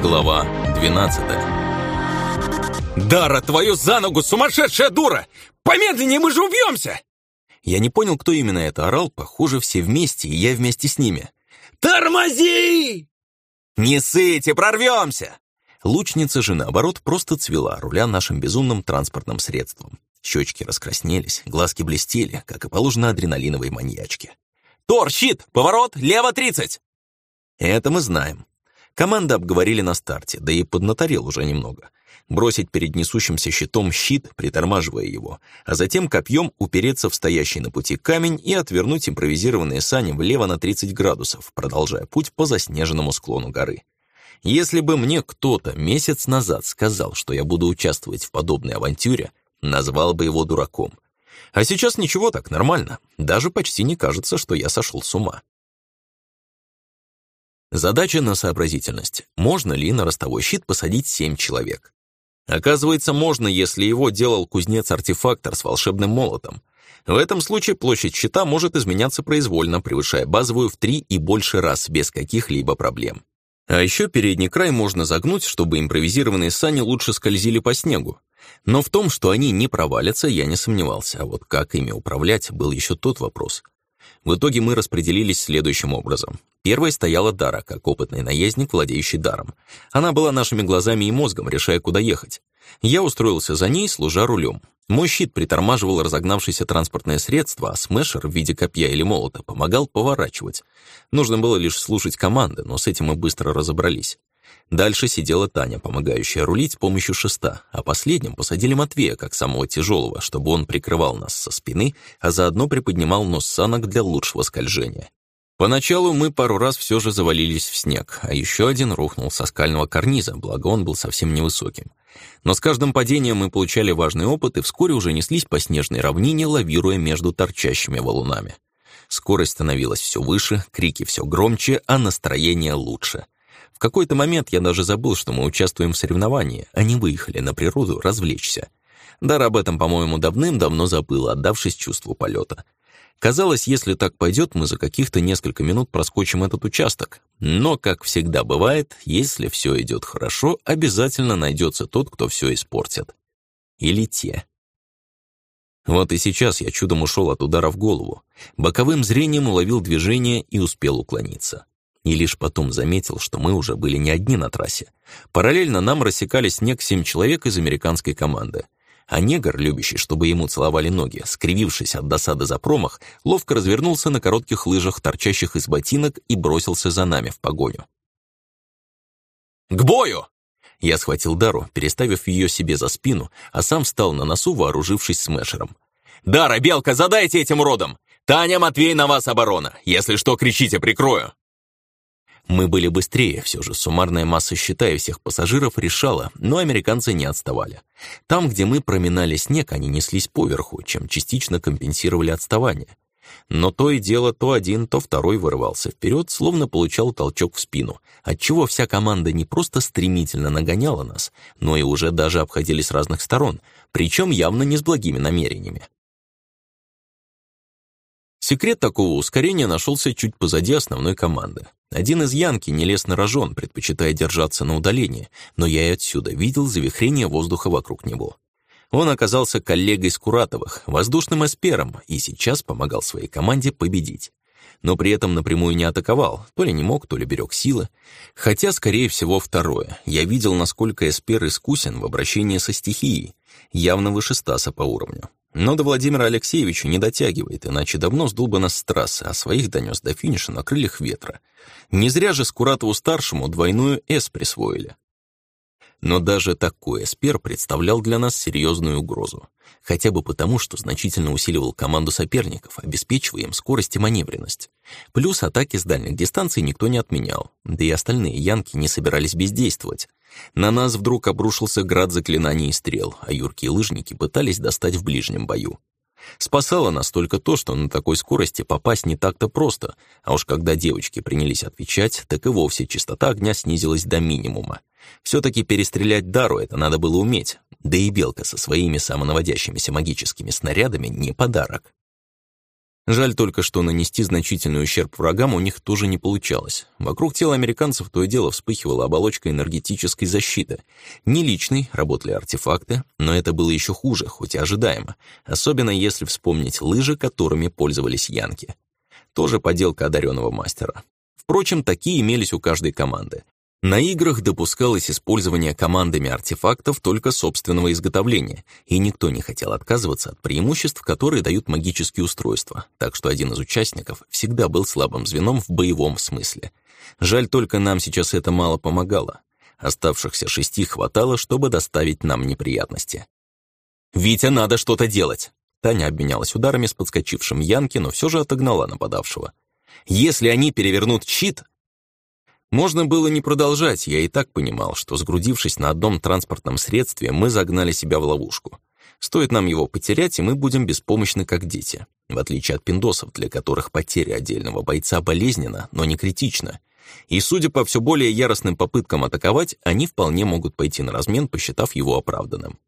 Глава 12 «Дара, твою за ногу, сумасшедшая дура! Помедленнее, мы же убьемся!» Я не понял, кто именно это орал, похоже, все вместе, и я вместе с ними. «Тормози!» «Не сыте, прорвемся!» Лучница же, наоборот, просто цвела, руля нашим безумным транспортным средством. Щечки раскраснелись, глазки блестели, как и положено адреналиновой маньячке. «Тор, щит! Поворот! Лево тридцать!» Это мы знаем. Команда обговорили на старте, да и поднаторел уже немного. Бросить перед несущимся щитом щит, притормаживая его, а затем копьем упереться в стоящий на пути камень и отвернуть импровизированные сани влево на 30 градусов, продолжая путь по заснеженному склону горы. Если бы мне кто-то месяц назад сказал, что я буду участвовать в подобной авантюре, назвал бы его дураком. А сейчас ничего так, нормально. Даже почти не кажется, что я сошел с ума. Задача на сообразительность. Можно ли на ростовой щит посадить семь человек? Оказывается, можно, если его делал кузнец-артефактор с волшебным молотом. В этом случае площадь щита может изменяться произвольно, превышая базовую в три и больше раз без каких-либо проблем. А еще передний край можно загнуть, чтобы импровизированные сани лучше скользили по снегу. Но в том, что они не провалятся, я не сомневался, а вот как ими управлять, был еще тот вопрос. В итоге мы распределились следующим образом. Первой стояла Дара, как опытный наездник, владеющий даром. Она была нашими глазами и мозгом, решая, куда ехать. Я устроился за ней, служа рулем. Мой щит притормаживал разогнавшееся транспортное средство, а смешер в виде копья или молота помогал поворачивать. Нужно было лишь слушать команды, но с этим мы быстро разобрались. Дальше сидела Таня, помогающая рулить с помощью шеста, а последним посадили Матвея, как самого тяжелого, чтобы он прикрывал нас со спины, а заодно приподнимал нос санок для лучшего скольжения. Поначалу мы пару раз все же завалились в снег, а еще один рухнул со скального карниза, благо он был совсем невысоким. Но с каждым падением мы получали важный опыт и вскоре уже неслись по снежной равнине, лавируя между торчащими валунами. Скорость становилась все выше, крики все громче, а настроение лучше. Какой-то момент я даже забыл, что мы участвуем в соревновании, а не выехали на природу развлечься. Дар об этом, по-моему, давным-давно забыл, отдавшись чувству полета. Казалось, если так пойдет, мы за каких-то несколько минут проскочим этот участок. Но, как всегда бывает, если все идет хорошо, обязательно найдется тот, кто все испортит. Или те. Вот и сейчас я чудом ушел от удара в голову. Боковым зрением уловил движение и успел уклониться и лишь потом заметил, что мы уже были не одни на трассе. Параллельно нам рассекали снег семь человек из американской команды. А негр, любящий, чтобы ему целовали ноги, скривившись от досады за промах, ловко развернулся на коротких лыжах, торчащих из ботинок, и бросился за нами в погоню. «К бою!» Я схватил Дару, переставив ее себе за спину, а сам встал на носу, вооружившись смешером. «Дара, Белка, задайте этим уродам! Таня, Матвей, на вас оборона! Если что, кричите, прикрою!» Мы были быстрее, все же суммарная масса счета и всех пассажиров решала, но американцы не отставали. Там, где мы проминали снег, они неслись поверху, чем частично компенсировали отставание. Но то и дело то один, то второй вырывался вперед, словно получал толчок в спину, отчего вся команда не просто стремительно нагоняла нас, но и уже даже обходили с разных сторон, причем явно не с благими намерениями. Секрет такого ускорения нашелся чуть позади основной команды. Один из Янки нелестно рожен, предпочитая держаться на удалении, но я и отсюда видел завихрение воздуха вокруг него. Он оказался коллегой Скуратовых, воздушным эспером, и сейчас помогал своей команде победить. Но при этом напрямую не атаковал, то ли не мог, то ли берег силы. Хотя, скорее всего, второе. Я видел, насколько эспер искусен в обращении со стихией, явно выше Стаса по уровню. Но до Владимира Алексеевича не дотягивает, иначе давно сдул бы нас с трассы, а своих донес до финиша на крыльях ветра. Не зря же Скуратову-старшему двойную «С» присвоили. Но даже такой эспер представлял для нас серьезную угрозу. Хотя бы потому, что значительно усиливал команду соперников, обеспечивая им скорость и маневренность. Плюс атаки с дальних дистанций никто не отменял, да и остальные янки не собирались бездействовать. На нас вдруг обрушился град заклинаний и стрел, а юркие лыжники пытались достать в ближнем бою. Спасало нас только то, что на такой скорости попасть не так-то просто, а уж когда девочки принялись отвечать, так и вовсе частота огня снизилась до минимума. Все-таки перестрелять Дару это надо было уметь, да и Белка со своими самонаводящимися магическими снарядами не подарок. Жаль только, что нанести значительный ущерб врагам у них тоже не получалось. Вокруг тела американцев то и дело вспыхивала оболочка энергетической защиты. Не личной, работали артефакты, но это было еще хуже, хоть и ожидаемо, особенно если вспомнить лыжи, которыми пользовались янки. Тоже поделка одаренного мастера. Впрочем, такие имелись у каждой команды. На играх допускалось использование командами артефактов только собственного изготовления, и никто не хотел отказываться от преимуществ, которые дают магические устройства, так что один из участников всегда был слабым звеном в боевом смысле. Жаль только нам сейчас это мало помогало. Оставшихся шести хватало, чтобы доставить нам неприятности. «Витя, надо что-то делать!» Таня обменялась ударами с подскочившим Янки, но все же отогнала нападавшего. «Если они перевернут щит, можно было не продолжать, я и так понимал, что, сгрудившись на одном транспортном средстве, мы загнали себя в ловушку. Стоит нам его потерять, и мы будем беспомощны, как дети. В отличие от пиндосов, для которых потеря отдельного бойца болезненна, но не критична. И, судя по все более яростным попыткам атаковать, они вполне могут пойти на размен, посчитав его оправданным.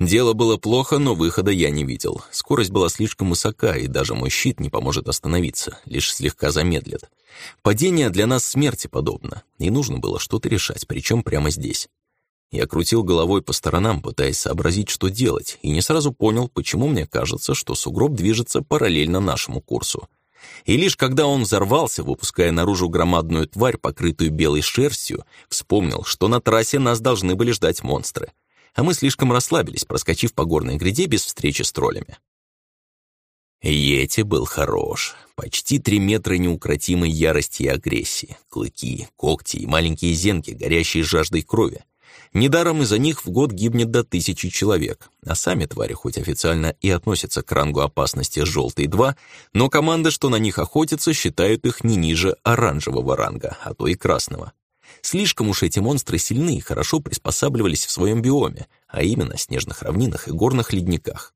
Дело было плохо, но выхода я не видел. Скорость была слишком высока, и даже мой щит не поможет остановиться, лишь слегка замедлит. Падение для нас смерти подобно, и нужно было что-то решать, причем прямо здесь. Я крутил головой по сторонам, пытаясь сообразить, что делать, и не сразу понял, почему мне кажется, что сугроб движется параллельно нашему курсу. И лишь когда он взорвался, выпуская наружу громадную тварь, покрытую белой шерстью, вспомнил, что на трассе нас должны были ждать монстры — а мы слишком расслабились, проскочив по горной гряде без встречи с троллями. Йети был хорош. Почти три метра неукротимой ярости и агрессии. Клыки, когти и маленькие зенки, горящие жаждой крови. Недаром из-за них в год гибнет до тысячи человек, а сами твари хоть официально и относятся к рангу опасности «желтый-2», но команды, что на них охотятся, считают их не ниже оранжевого ранга, а то и красного. Слишком уж эти монстры сильны и хорошо приспосабливались в своем биоме, а именно снежных равнинах и горных ледниках.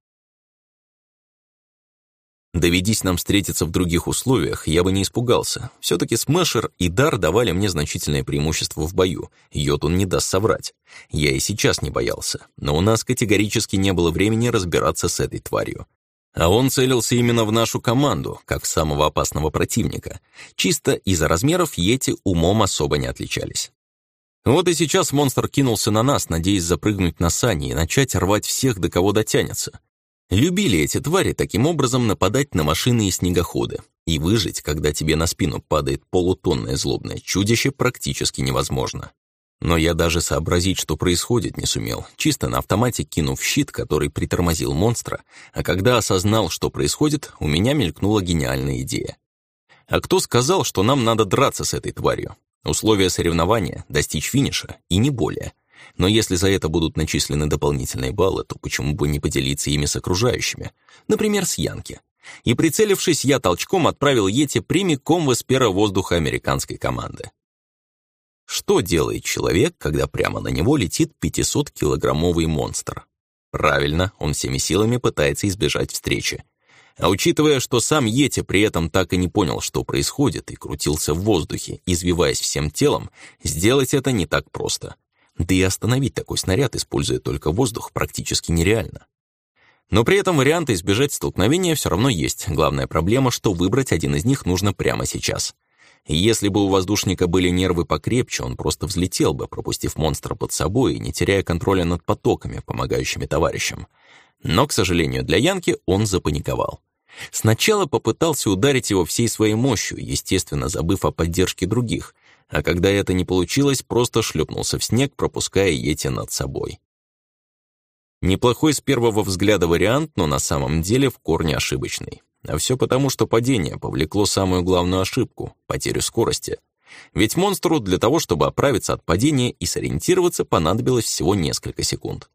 Доведись нам встретиться в других условиях, я бы не испугался. Все-таки Смешер и Дар давали мне значительное преимущество в бою. Йотун не даст соврать. Я и сейчас не боялся. Но у нас категорически не было времени разбираться с этой тварью. А он целился именно в нашу команду, как самого опасного противника. Чисто из-за размеров Йети умом особо не отличались. Вот и сейчас монстр кинулся на нас, надеясь запрыгнуть на сани и начать рвать всех, до кого дотянется. Любили эти твари таким образом нападать на машины и снегоходы. И выжить, когда тебе на спину падает полутонное злобное чудище, практически невозможно. Но я даже сообразить, что происходит, не сумел, чисто на автомате кинув щит, который притормозил монстра, а когда осознал, что происходит, у меня мелькнула гениальная идея. А кто сказал, что нам надо драться с этой тварью? Условия соревнования — достичь финиша, и не более. Но если за это будут начислены дополнительные баллы, то почему бы не поделиться ими с окружающими? Например, с Янки. И прицелившись, я толчком отправил Йети прямиком в эспера воздуха американской команды. Что делает человек, когда прямо на него летит 500-килограммовый монстр? Правильно, он всеми силами пытается избежать встречи. А учитывая, что сам Йети при этом так и не понял, что происходит, и крутился в воздухе, извиваясь всем телом, сделать это не так просто. Да и остановить такой снаряд, используя только воздух, практически нереально. Но при этом варианты избежать столкновения все равно есть. Главная проблема, что выбрать один из них нужно прямо сейчас. Если бы у воздушника были нервы покрепче, он просто взлетел бы, пропустив монстра под собой и не теряя контроля над потоками, помогающими товарищам. Но, к сожалению для Янки, он запаниковал. Сначала попытался ударить его всей своей мощью, естественно, забыв о поддержке других, а когда это не получилось, просто шлепнулся в снег, пропуская Йети над собой. Неплохой с первого взгляда вариант, но на самом деле в корне ошибочный. А все потому, что падение повлекло самую главную ошибку — потерю скорости. Ведь монстру для того, чтобы оправиться от падения и сориентироваться, понадобилось всего несколько секунд.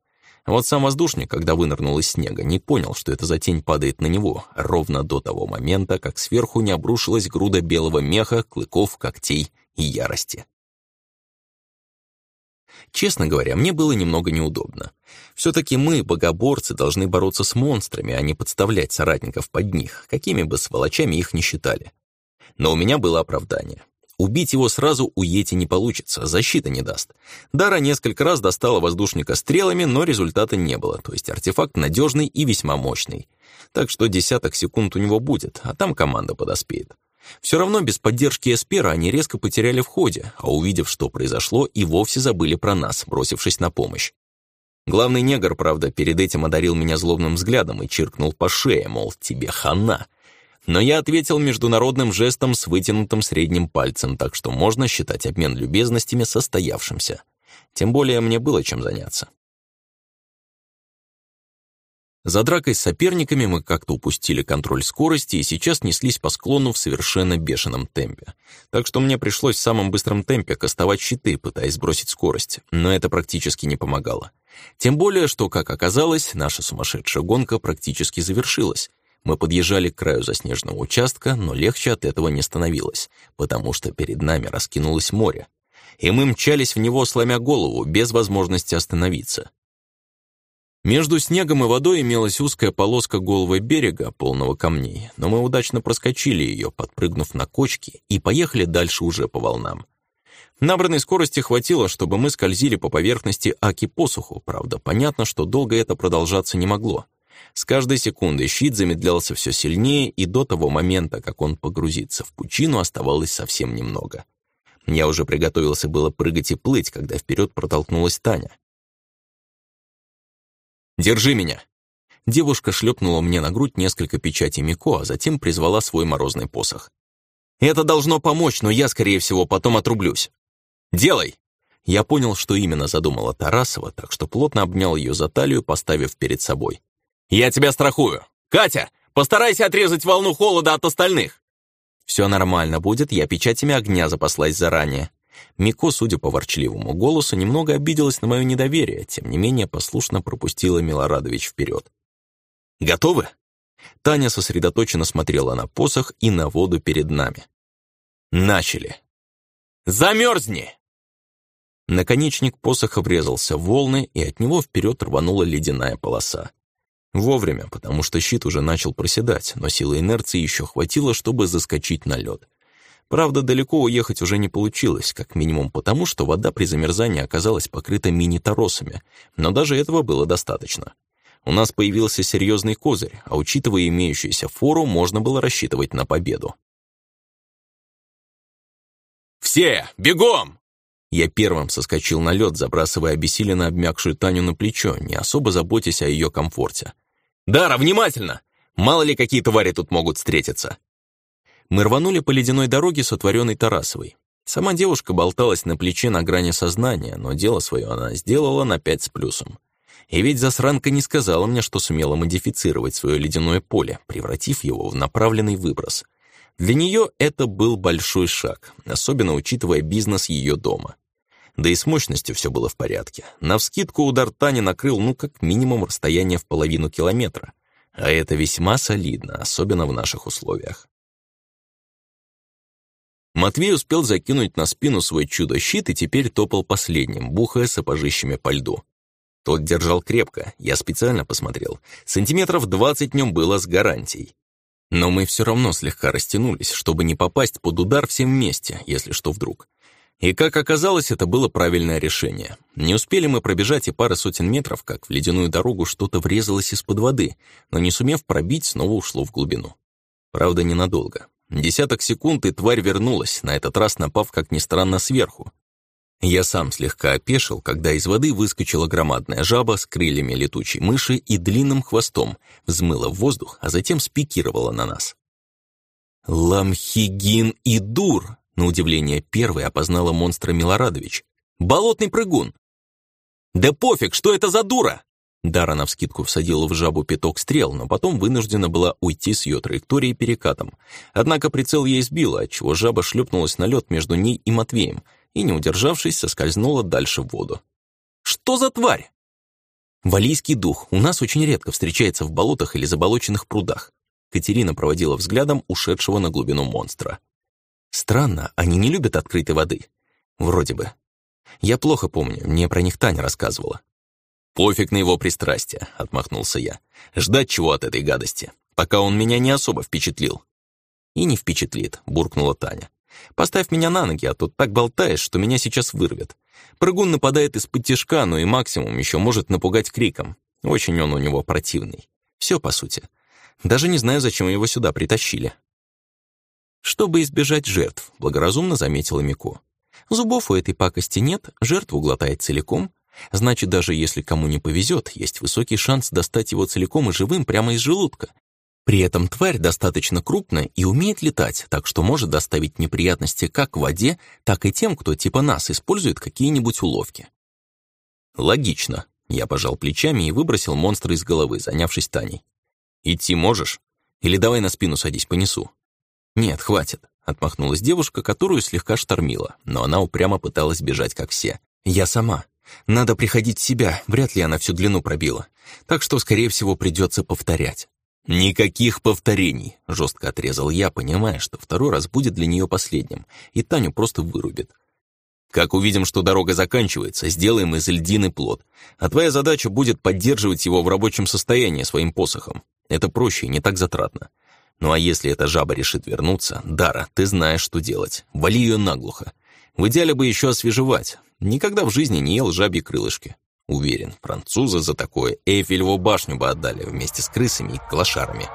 вот сам воздушник, когда вынырнул из снега, не понял, что эта затень падает на него, ровно до того момента, как сверху не обрушилась груда белого меха, клыков, когтей и ярости. Честно говоря, мне было немного неудобно. Все-таки мы, богоборцы, должны бороться с монстрами, а не подставлять соратников под них, какими бы сволочами их ни считали. Но у меня было оправдание. Убить его сразу у Йети не получится, защита не даст. Дара несколько раз достала воздушника стрелами, но результата не было, то есть артефакт надежный и весьма мощный. Так что десяток секунд у него будет, а там команда подоспеет. Все равно без поддержки Эспера они резко потеряли в ходе, а увидев, что произошло, и вовсе забыли про нас, бросившись на помощь. Главный негр, правда, перед этим одарил меня злобным взглядом и чиркнул по шее, мол, тебе хана. Но я ответил международным жестом с вытянутым средним пальцем, так что можно считать обмен любезностями состоявшимся. Тем более мне было чем заняться. За дракой с соперниками мы как-то упустили контроль скорости и сейчас неслись по склону в совершенно бешеном темпе. Так что мне пришлось в самом быстром темпе кастовать щиты, пытаясь сбросить скорость, но это практически не помогало. Тем более, что, как оказалось, наша сумасшедшая гонка практически завершилась. Мы подъезжали к краю заснеженного участка, но легче от этого не становилось, потому что перед нами раскинулось море. И мы мчались в него, сломя голову, без возможности остановиться. Между снегом и водой имелась узкая полоска голого берега, полного камней, но мы удачно проскочили ее, подпрыгнув на кочки, и поехали дальше уже по волнам. Набранной скорости хватило, чтобы мы скользили по поверхности Аки посуху, правда, понятно, что долго это продолжаться не могло. С каждой секундой щит замедлялся все сильнее, и до того момента, как он погрузится в пучину, оставалось совсем немного. Я уже приготовился было прыгать и плыть, когда вперед протолкнулась Таня. «Держи меня!» Девушка шлепнула мне на грудь несколько печатей Мико, а затем призвала свой морозный посох. «Это должно помочь, но я, скорее всего, потом отрублюсь. Делай!» Я понял, что именно задумала Тарасова, так что плотно обнял ее за талию, поставив перед собой. «Я тебя страхую! Катя, постарайся отрезать волну холода от остальных!» «Все нормально будет, я печатями огня запаслась заранее», Мико, судя по ворчливому голосу, немного обиделась на мое недоверие, тем не менее послушно пропустила Милорадович вперед. «Готовы?» Таня сосредоточенно смотрела на посох и на воду перед нами. «Начали!» «Замерзни!» Наконечник посоха врезался в волны, и от него вперед рванула ледяная полоса. Вовремя, потому что щит уже начал проседать, но силы инерции еще хватило, чтобы заскочить на лед. Правда, далеко уехать уже не получилось, как минимум потому, что вода при замерзании оказалась покрыта мини-торосами, но даже этого было достаточно. У нас появился серьезный козырь, а учитывая имеющуюся фору, можно было рассчитывать на победу. «Все, бегом!» Я первым соскочил на лед, забрасывая обессиленно обмякшую Таню на плечо, не особо заботясь о ее комфорте. «Дара, внимательно! Мало ли какие твари тут могут встретиться!» Мы рванули по ледяной дороге, сотворенной Тарасовой. Сама девушка болталась на плече на грани сознания, но дело свое она сделала на пять с плюсом. И ведь засранка не сказала мне, что сумела модифицировать свое ледяное поле, превратив его в направленный выброс. Для нее это был большой шаг, особенно учитывая бизнес ее дома. Да и с мощностью все было в порядке. Навскидку удар Тани накрыл, ну, как минимум, расстояние в половину километра. А это весьма солидно, особенно в наших условиях. Матвей успел закинуть на спину свой чудо-щит и теперь топал последним, бухая сапожищами по льду. Тот держал крепко, я специально посмотрел. Сантиметров двадцать нем было с гарантией. Но мы все равно слегка растянулись, чтобы не попасть под удар всем вместе, если что вдруг. И как оказалось, это было правильное решение. Не успели мы пробежать и пары сотен метров, как в ледяную дорогу что-то врезалось из-под воды, но не сумев пробить, снова ушло в глубину. Правда, ненадолго. Десяток секунд, и тварь вернулась, на этот раз напав, как ни странно, сверху. Я сам слегка опешил, когда из воды выскочила громадная жаба с крыльями летучей мыши и длинным хвостом, взмыла в воздух, а затем спикировала на нас. «Ламхигин и дур!» На удивление первой опознала монстра Милорадович. «Болотный прыгун!» «Да пофиг, что это за дура!» Дара навскидку всадила в жабу пяток стрел, но потом вынуждена была уйти с ее траектории перекатом. Однако прицел ей сбило, отчего жаба шлепнулась на лед между ней и Матвеем и, не удержавшись, соскользнула дальше в воду. «Что за тварь?» «Валийский дух у нас очень редко встречается в болотах или заболоченных прудах». Катерина проводила взглядом ушедшего на глубину монстра. «Странно, они не любят открытой воды. Вроде бы. Я плохо помню, мне про них Таня рассказывала. «Пофиг на его пристрастие», — отмахнулся я. «Ждать чего от этой гадости? Пока он меня не особо впечатлил». «И не впечатлит», — буркнула Таня. «Поставь меня на ноги, а то так болтаешь, что меня сейчас вырвет. Прыгун нападает из-под тяжка, но и максимум еще может напугать криком. Очень он у него противный. Все, по сути. Даже не знаю, зачем его сюда притащили. Чтобы избежать жертв, благоразумно заметила Мико. Зубов у этой пакости нет, жертву глотает целиком. Значит, даже если кому не повезет, есть высокий шанс достать его целиком и живым прямо из желудка. При этом тварь достаточно крупная и умеет летать, так что может доставить неприятности как в воде, так и тем, кто типа нас использует какие-нибудь уловки. Логично. Я пожал плечами и выбросил монстра из головы, занявшись Таней. «Идти можешь? Или давай на спину садись, понесу?» «Нет, хватит», — отмахнулась девушка, которую слегка штормила, но она упрямо пыталась бежать, как все. «Я сама. Надо приходить в себя, вряд ли она всю длину пробила. Так что, скорее всего, придется повторять». «Никаких повторений», — жестко отрезал я, понимая, что второй раз будет для нее последним, и Таню просто вырубит. Как увидим, что дорога заканчивается, сделаем из льдины плод. А твоя задача будет поддерживать его в рабочем состоянии своим посохом. Это проще и не так затратно. Ну а если эта жаба решит вернуться, Дара, ты знаешь, что делать. Вали ее наглухо. В идеале бы еще освежевать. Никогда в жизни не ел жабьи крылышки. Уверен, французы за такое Эйфелеву башню бы отдали вместе с крысами и клошарами.